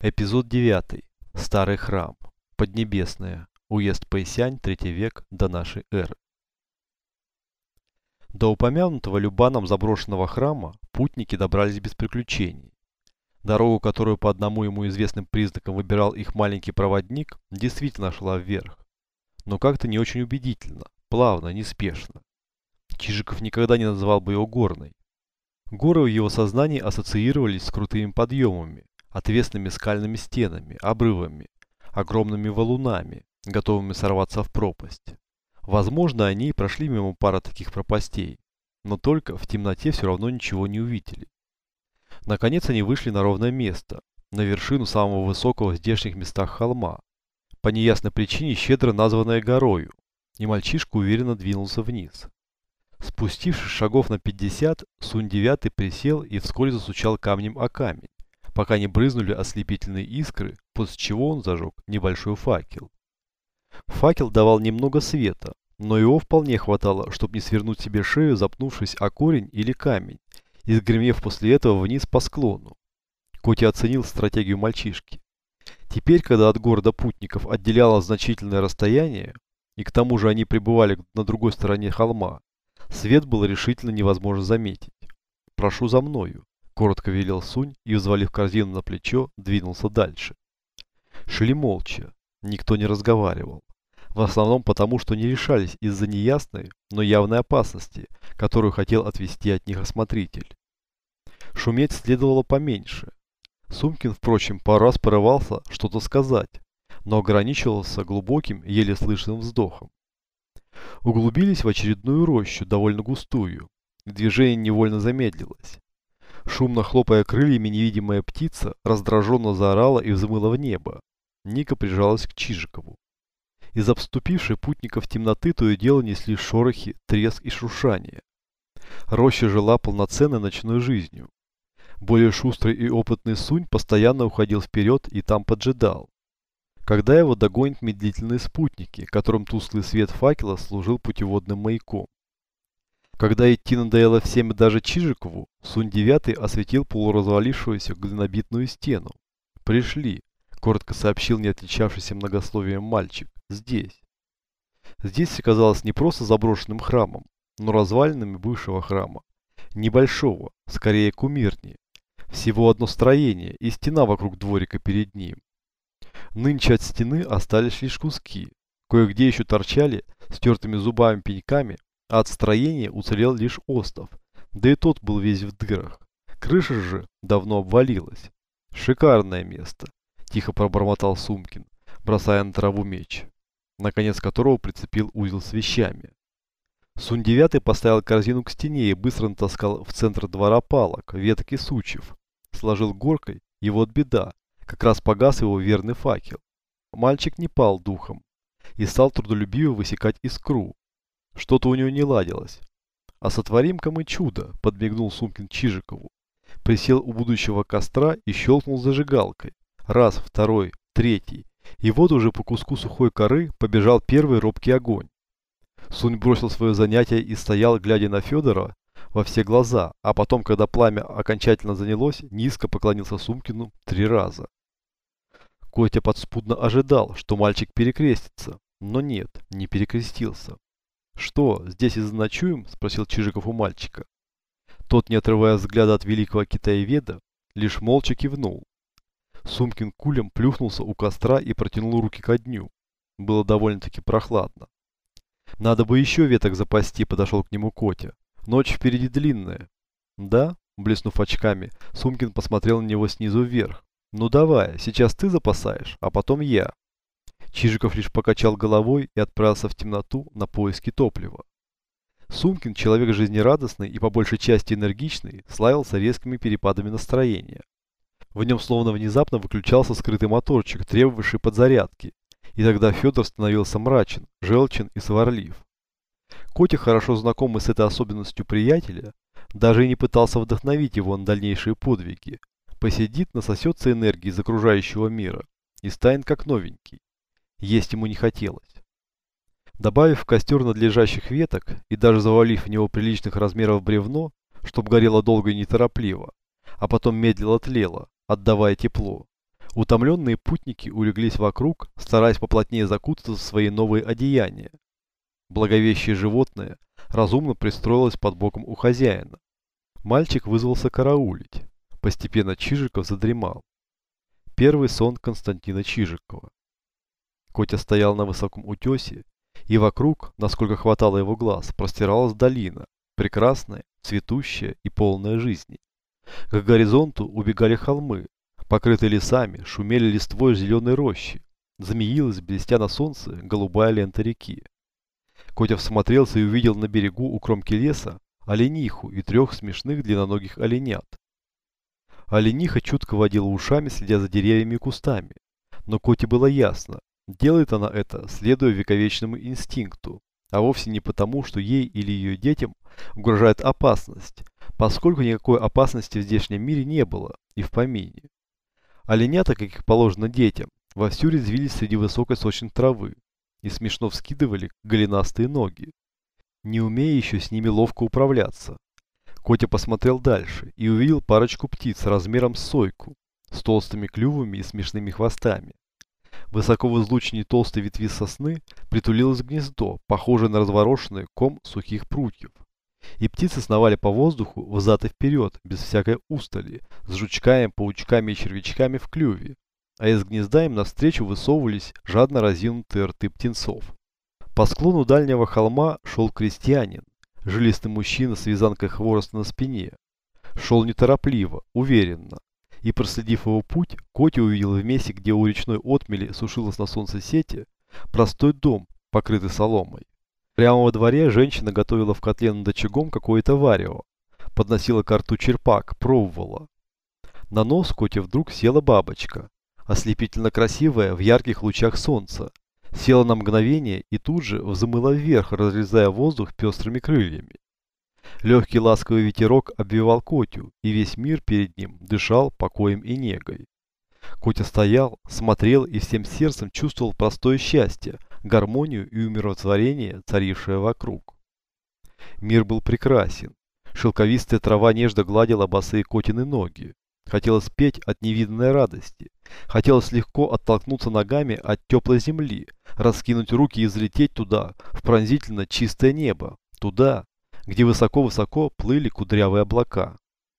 Эпизод 9. Старый храм. Поднебесная. Уезд Пэйсянь, третий век до нашей эры. До упомянутого Любаном заброшенного храма путники добрались без приключений. Дорогу, которую по одному ему известным признакам выбирал их маленький проводник, действительно шла вверх. Но как-то не очень убедительно, плавно, неспешно. Чижиков никогда не называл бы его горной. Горы в его сознании ассоциировались с крутыми подъемами, отвесными скальными стенами, обрывами, огромными валунами, готовыми сорваться в пропасть. Возможно, они и прошли мимо пары таких пропастей, но только в темноте все равно ничего не увидели. Наконец они вышли на ровное место, на вершину самого высокого в здешних местах холма, по неясной причине щедро названной горою, и мальчишка уверенно двинулся вниз. Спустившись шагов на 50, Сунь-9 присел и вскоре засучал камнем о камень, пока не брызнули ослепительные искры, после чего он зажег небольшой факел. Факел давал немного света, но его вполне хватало, чтобы не свернуть себе шею, запнувшись о корень или камень, и сгремев после этого вниз по склону. Коти оценил стратегию мальчишки. Теперь, когда от города путников отделяло значительное расстояние, и к тому же они пребывали на другой стороне холма, свет было решительно невозможно заметить. «Прошу за мною», – коротко велел Сунь и, взвалив корзину на плечо, двинулся дальше. Шли молча, никто не разговаривал. В основном потому, что не решались из-за неясной, но явной опасности, которую хотел отвести от них осмотритель. Шуметь следовало поменьше. Сумкин, впрочем, пару раз порывался что-то сказать, но ограничивался глубоким, еле слышным вздохом. Углубились в очередную рощу, довольно густую, движение невольно замедлилось. Шумно хлопая крыльями, невидимая птица раздраженно заорала и взмыла в небо. Ника прижалась к Чижикову. Из обступившей путников темноты то и дело несли шорохи, треск и шуршание. Роща жила полноценной ночной жизнью. Более шустрый и опытный Сунь постоянно уходил вперед и там поджидал. Когда его догонят медлительные спутники, которым тусклый свет факела служил путеводным маяком. Когда идти надоело всем и даже Чижикову, Сунь-9 осветил полуразвалившуюся глинобитную стену. «Пришли», — коротко сообщил не отличавшийся многословием мальчик. «Здесь». Здесь оказалось не просто заброшенным храмом, но развалинами бывшего храма. Небольшого, скорее кумирни. Всего одно строение и стена вокруг дворика перед ним. Нынче от стены остались лишь куски. Кое-где еще торчали стертыми зубами пеньками а от строения уцелел лишь остов, да и тот был весь в дырах. Крыша же давно обвалилась. Шикарное место, тихо пробормотал Сумкин, бросая на траву меч, наконец которого прицепил узел с вещами. Сунь-9 поставил корзину к стене и быстро натаскал в центр двора палок, веток и сучьев. Сложил горкой, и вот беда, как раз погас его верный факел. Мальчик не пал духом и стал трудолюбиво высекать искру, что-то у него не ладилось. А сотворим-ка мы чудо, подмигнул Сумкин Чижикову. Присел у будущего костра и щелкнул зажигалкой. Раз, второй, третий. И вот уже по куску сухой коры побежал первый робкий огонь. Сунь бросил свое занятие и стоял, глядя на Федора во все глаза, а потом, когда пламя окончательно занялось, низко поклонился Сумкину три раза. Котя подспудно ожидал, что мальчик перекрестится, но нет, не перекрестился. «Что, здесь и заночуем?» – спросил Чижиков у мальчика. Тот, не отрывая взгляда от великого китаеведа, лишь молча кивнул. Сумкин кулем плюхнулся у костра и протянул руки ко дню. Было довольно-таки прохладно. «Надо бы еще веток запасти», – подошел к нему Котя. «Ночь впереди длинная». «Да?» – блеснув очками, Сумкин посмотрел на него снизу вверх. «Ну давай, сейчас ты запасаешь, а потом я». Чижиков лишь покачал головой и отправился в темноту на поиски топлива. Сумкин, человек жизнерадостный и по большей части энергичный, славился резкими перепадами настроения. В нем словно внезапно выключался скрытый моторчик, требовавший подзарядки, и тогда Федор становился мрачен, желчен и сварлив. Котя, хорошо знакомый с этой особенностью приятеля, даже и не пытался вдохновить его на дальнейшие подвиги. Посидит, насосется энергии из окружающего мира и станет как новенький. Есть ему не хотелось. Добавив в костер надлежащих веток и даже завалив в него приличных размеров бревно, чтобы горело долго и неторопливо, а потом медленно тлело, отдавая тепло, Утомленные путники улеглись вокруг, стараясь поплотнее закутаться в свои новые одеяния. Благовещее животное разумно пристроилось под боком у хозяина. Мальчик вызвался караулить. Постепенно Чижиков задремал. Первый сон Константина Чижикова. Котя стоял на высоком утесе, и вокруг, насколько хватало его глаз, простиралась долина, прекрасная, цветущая и полная жизни. К горизонту убегали холмы, покрытые лесами, шумели листвой зеленой рощи, змеилась, блестя на солнце, голубая лента реки. Котя всмотрелся и увидел на берегу у кромки леса олениху и трех смешных длинноногих оленят. Олениха чутко водила ушами, следя за деревьями и кустами. Но Коте было ясно, делает она это, следуя вековечному инстинкту, а вовсе не потому, что ей или ее детям угрожает опасность, поскольку никакой опасности в здешнем мире не было и в помине. Оленята, как их положено детям, вовсю резвились среди высокой сочной травы и смешно вскидывали голенастые ноги, не умея еще с ними ловко управляться. Котя посмотрел дальше и увидел парочку птиц размером с сойку, с толстыми клювами и смешными хвостами. Высоко в излучине толстой ветви сосны притулилось гнездо, похожее на разворошенный ком сухих прутьев. И птицы сновали по воздуху взад и вперед, без всякой устали, с жучками, паучками и червячками в клюве. А из гнезда им навстречу высовывались жадно разинутые рты птенцов. По склону дальнего холма шел крестьянин, жилистый мужчина с вязанкой хвороста на спине. Шел неторопливо, уверенно. И проследив его путь, Котя увидел в месте, где у речной отмели сушилась на солнце сети, простой дом, покрытый соломой. Прямо во дворе женщина готовила в котле над очагом какое-то варево. Подносила к рту черпак, пробовала. На нос Коте вдруг села бабочка, ослепительно красивая в ярких лучах солнца, села на мгновение и тут же взмыла вверх, разрезая воздух пестрыми крыльями. Легкий ласковый ветерок обвивал Котю, и весь мир перед ним дышал покоем и негой. Котя стоял, смотрел и всем сердцем чувствовал простое счастье, гармонию и умиротворение, царившее вокруг. Мир был прекрасен. Шелковистая трава нежно гладила босые Котины ноги. Хотелось петь от невиданной радости. Хотелось легко оттолкнуться ногами от теплой земли, раскинуть руки и взлететь туда, в пронзительно чистое небо, туда, где высоко-высоко плыли кудрявые облака.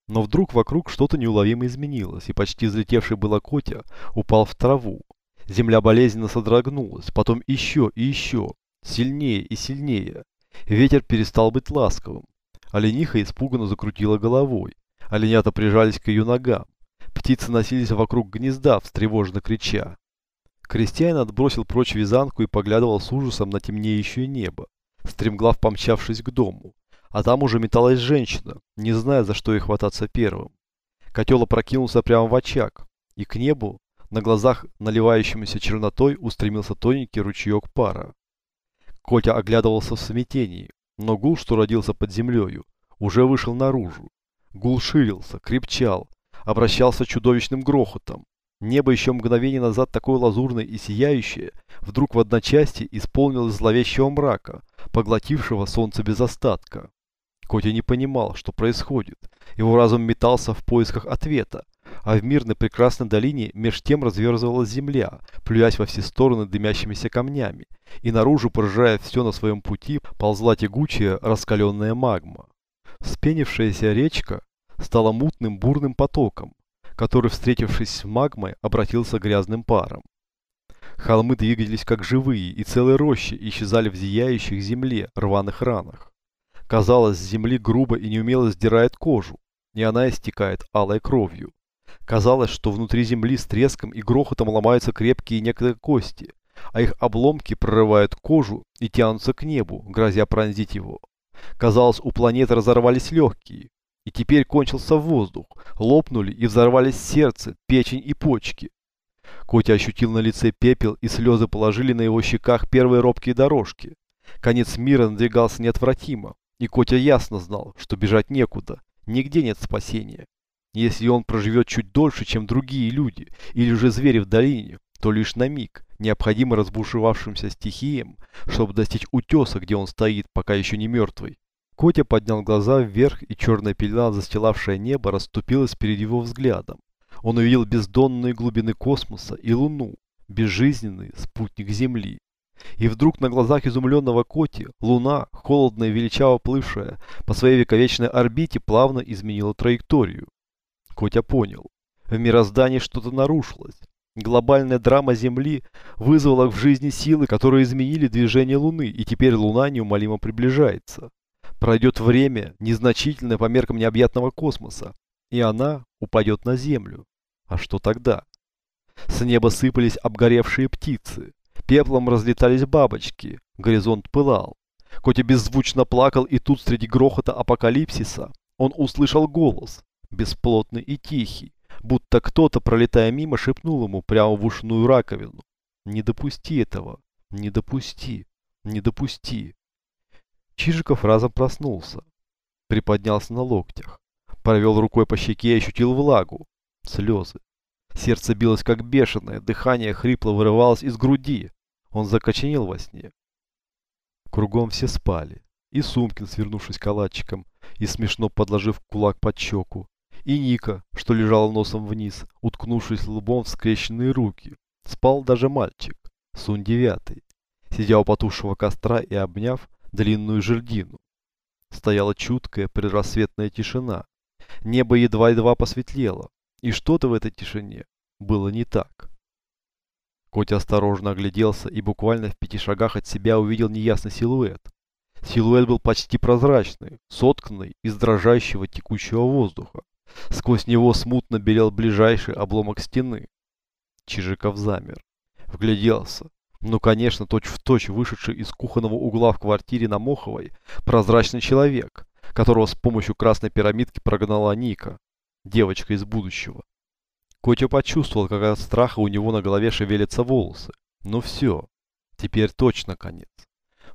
Но вдруг вокруг что-то неуловимо изменилось, и почти взлетевший было Котя упал в траву. Земля болезненно содрогнулась, потом еще и еще, сильнее и сильнее. Ветер перестал быть ласковым. Олениха испуганно закрутила головой. Оленята прижались к ее ногам. Птицы носились вокруг гнезда, встревоженно крича. Крестьянин отбросил прочь вязанку и поглядывал с ужасом на темнеющее небо, стремглав помчавшись к дому. А там уже металась женщина, не зная, за что ей хвататься первым. Котел опрокинулся прямо в очаг, и к небу, на глазах наливающемуся чернотой, устремился тоненький ручеек пара. Котя оглядывался в смятении, но гул, что родился под землею, уже вышел наружу. Гул ширился, крепчал, обращался чудовищным грохотом. Небо еще мгновение назад такое лазурное и сияющее, вдруг в одночасье исполнилось зловещего мрака, поглотившего солнце без остатка. Котя не понимал, что происходит. Его разум метался в поисках ответа, а в мирной прекрасной долине меж тем разверзывалась земля, плюясь во все стороны дымящимися камнями, и наружу, поражая все на своем пути, ползла тягучая раскаленная магма. Вспенившаяся речка стала мутным бурным потоком, который, встретившись с магмой, обратился грязным паром. Холмы двигались как живые, и целые рощи исчезали в зияющих земле рваных ранах. Казалось, с земли грубо и неумело сдирает кожу, и она истекает алой кровью. Казалось, что внутри земли с треском и грохотом ломаются крепкие некоторые кости, а их обломки прорывают кожу и тянутся к небу, грозя пронзить его. Казалось, у планеты разорвались легкие, и теперь кончился воздух, лопнули и взорвались сердце, печень и почки. Котя ощутил на лице пепел, и слезы положили на его щеках первые робкие дорожки. Конец мира надвигался неотвратимо, и Котя ясно знал, что бежать некуда, нигде нет спасения. Если он проживет чуть дольше, чем другие люди, или же звери в долине, то лишь на миг, необходимо разбушевавшимся стихиям, чтобы достичь утеса, где он стоит, пока еще не мертвый. Котя поднял глаза вверх, и черная пелена, застилавшая небо, расступилась перед его взглядом. Он увидел бездонные глубины космоса и Луну, безжизненный спутник Земли. И вдруг на глазах изумленного Коти Луна, холодная и величаво плывшая по своей вековечной орбите, плавно изменила траекторию. Котя понял. В мироздании что-то нарушилось. Глобальная драма Земли вызвала в жизни силы, которые изменили движение Луны, и теперь Луна неумолимо приближается. Пройдет время, незначительное по меркам необъятного космоса, и она упадет на Землю. А что тогда? С неба сыпались обгоревшие птицы, пеплом разлетались бабочки, горизонт пылал. Котя беззвучно плакал, и тут среди грохота апокалипсиса он услышал голос, бесплотный и тихий, будто кто-то, пролетая мимо, шепнул ему прямо в ушную раковину. «Не допусти этого! Не допусти! Не допусти!» Чижиков разом проснулся, приподнялся на локтях, провел рукой по щеке и ощутил влагу, слезы. Сердце билось как бешеное, дыхание хрипло вырывалось из груди. Он закоченел во сне. Кругом все спали. И Сумкин, свернувшись калачиком и смешно подложив кулак под щеку, и Ника, что лежал носом вниз, уткнувшись лбом в скрещенные руки. Спал даже мальчик, Сун девятый, сидя у потухшего костра и обняв длинную жердину. Стояла чуткая предрассветная тишина. Небо едва-едва посветлело, и что-то в этой тишине было не так. Котя осторожно огляделся и буквально в пяти шагах от себя увидел неясный силуэт. Силуэт был почти прозрачный, сотканный из дрожащего текущего воздуха. Сквозь него смутно белел ближайший обломок стены. Чижиков замер. Вгляделся. Ну, конечно, точь-в-точь точь вышедший из кухонного угла в квартире на Моховой прозрачный человек, которого с помощью красной пирамидки прогнала Ника, девочка из будущего. Котя почувствовал, как от страха у него на голове шевелятся волосы. Ну все, теперь точно конец.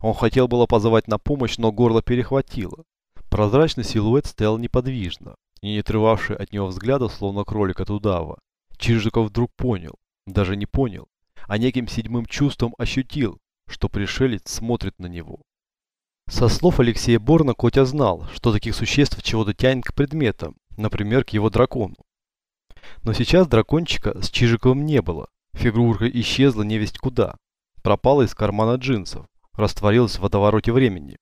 Он хотел было позвать на помощь, но горло перехватило. Прозрачный силуэт стоял неподвижно, и не отрывавший от него взгляда, словно кролик от удава. Чижиков вдруг понял, даже не понял, а неким седьмым чувством ощутил, что пришелец смотрит на него. Со слов Алексея Борна Котя знал, что таких существ чего-то тянет к предметам, например, к его дракону. Но сейчас дракончика с Чижиковым не было, фигурка исчезла невесть куда, пропала из кармана джинсов, растворилась в водовороте времени.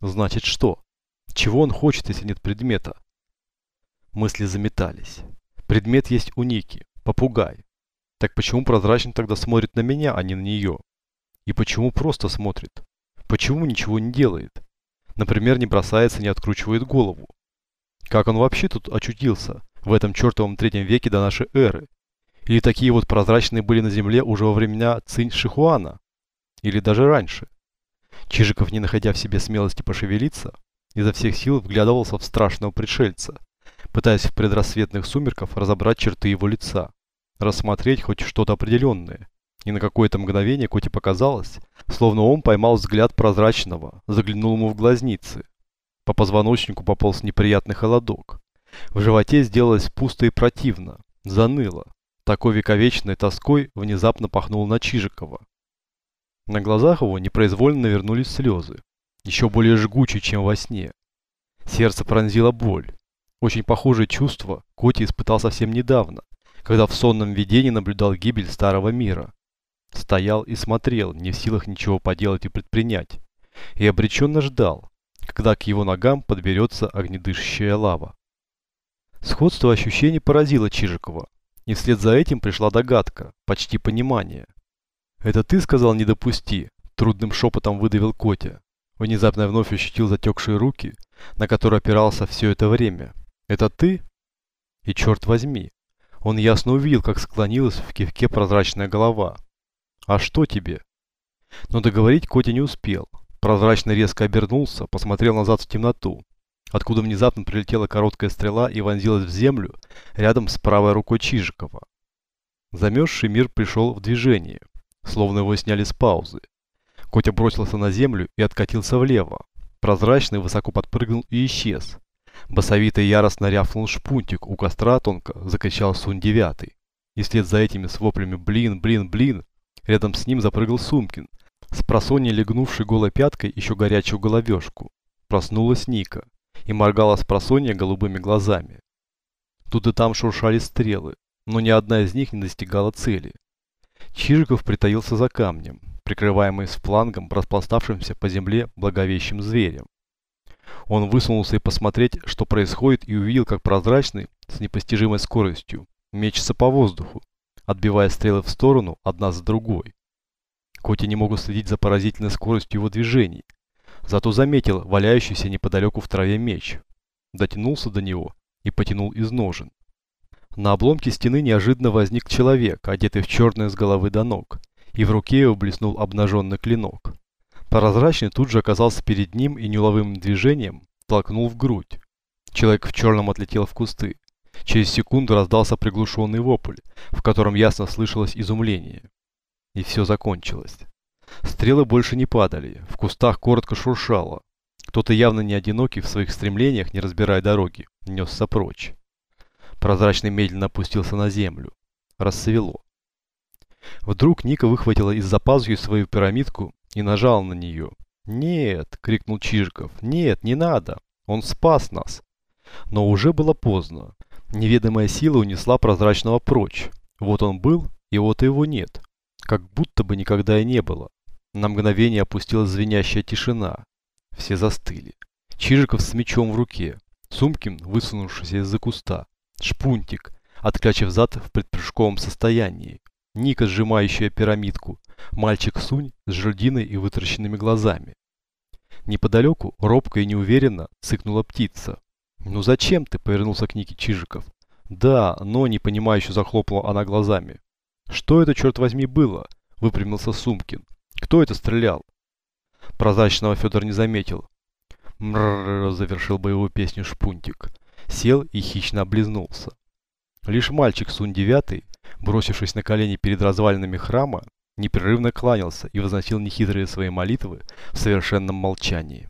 Значит что? Чего он хочет, если нет предмета? Мысли заметались. Предмет есть у Ники. Попугай. Так почему прозрачный тогда смотрит на меня, а не на нее? И почему просто смотрит? Почему ничего не делает? Например, не бросается, не откручивает голову. Как он вообще тут очутился, в этом чертовом третьем веке до нашей эры? Или такие вот прозрачные были на земле уже во времена Цинь Шихуана? Или даже раньше? Чижиков, не находя в себе смелости пошевелиться, изо всех сил вглядывался в страшного пришельца, пытаясь в предрассветных сумерках разобрать черты его лица, рассмотреть хоть что-то определенное. И на какое-то мгновение Коте показалось, словно он поймал взгляд прозрачного, заглянул ему в глазницы. По позвоночнику пополз неприятный холодок. В животе сделалось пусто и противно, заныло. Такой вековечной тоской внезапно пахнул на Чижикова. На глазах его непроизвольно навернулись слезы, еще более жгучие, чем во сне. Сердце пронзило боль. Очень похожее чувство Коти испытал совсем недавно, когда в сонном видении наблюдал гибель старого мира. Стоял и смотрел, не в силах ничего поделать и предпринять, и обреченно ждал, когда к его ногам подберется огнедышащая лава. Сходство ощущений поразило Чижикова, и вслед за этим пришла догадка, почти понимание. «Это ты сказал не допусти», – трудным шепотом выдавил Котя. Внезапно вновь ощутил затекшие руки, на которые опирался все это время. Это ты? И черт возьми, он ясно увидел, как склонилась в кивке прозрачная голова. А что тебе? Но договорить Котя не успел. Прозрачно резко обернулся, посмотрел назад в темноту, откуда внезапно прилетела короткая стрела и вонзилась в землю рядом с правой рукой Чижикова. Замерзший мир пришел в движение, словно его сняли с паузы. Котя бросился на землю и откатился влево. Прозрачный высоко подпрыгнул и исчез, Басовито яростно рявкнул шпунтик, у костра тонко закричал Сун девятый. И вслед за этими с воплями «блин, блин, блин» рядом с ним запрыгал Сумкин, с просонья легнувший голой пяткой еще горячую головешку. Проснулась Ника и моргала с просонья голубыми глазами. Тут и там шуршали стрелы, но ни одна из них не достигала цели. Чижиков притаился за камнем, прикрываемый с флангом распластавшимся по земле благовещим зверем. Он высунулся и посмотреть, что происходит, и увидел, как прозрачный, с непостижимой скоростью, мечется по воздуху, отбивая стрелы в сторону одна за другой. Коти не могут следить за поразительной скоростью его движений, зато заметил валяющийся неподалеку в траве меч, дотянулся до него и потянул из ножен. На обломке стены неожиданно возник человек, одетый в черное с головы до ног, и в руке его блеснул обнаженный клинок. Прозрачный тут же оказался перед ним и неуловимым движением толкнул в грудь. Человек в черном отлетел в кусты. Через секунду раздался приглушенный вопль, в котором ясно слышалось изумление. И все закончилось. Стрелы больше не падали, в кустах коротко шуршало. Кто-то явно не одинокий в своих стремлениях, не разбирая дороги, несся прочь. Прозрачный медленно опустился на землю. Рассвело. Вдруг Ника выхватила из-за пазухи свою пирамидку и нажала на нее. «Нет!» — крикнул Чижиков. «Нет, не надо! Он спас нас!» Но уже было поздно. Неведомая сила унесла прозрачного прочь. Вот он был, и вот его нет. Как будто бы никогда и не было. На мгновение опустилась звенящая тишина. Все застыли. Чижиков с мечом в руке. Сумкин, высунувшийся из-за куста. Шпунтик, отклячив зад в предпрыжковом состоянии. Ника, сжимающая пирамидку. Мальчик Сунь с жердиной и вытаращенными глазами. Неподалеку, робко и неуверенно, цыкнула птица. «Ну зачем ты?» – повернулся к Нике Чижиков. «Да, но непонимающе захлопала она глазами. «Что это, черт возьми, было?» – выпрямился Сумкин. «Кто это стрелял?» Прозрачного Федор не заметил. «Мрррр», – завершил боевую песню Шпунтик. Сел и хищно облизнулся. Лишь мальчик Сун-9, бросившись на колени перед развалинами храма, непрерывно кланялся и возносил нехитрые свои молитвы в совершенном молчании.